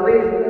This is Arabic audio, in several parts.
away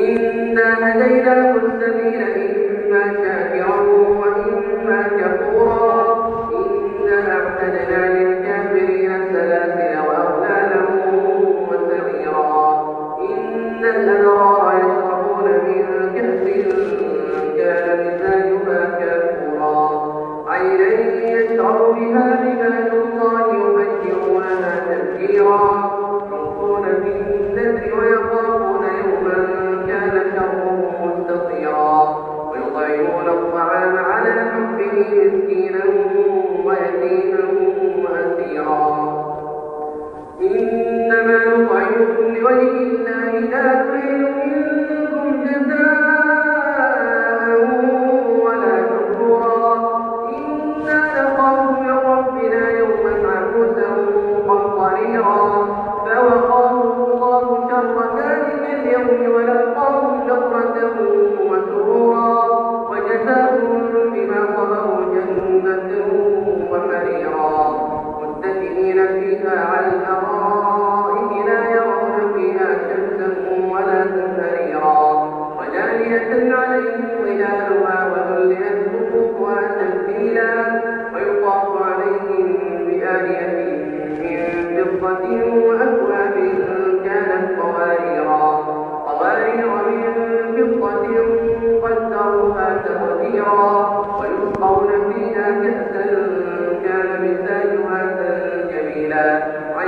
إنا هديناه السبيل إما شاكرا إليه ولقاهم نظرة وسرورا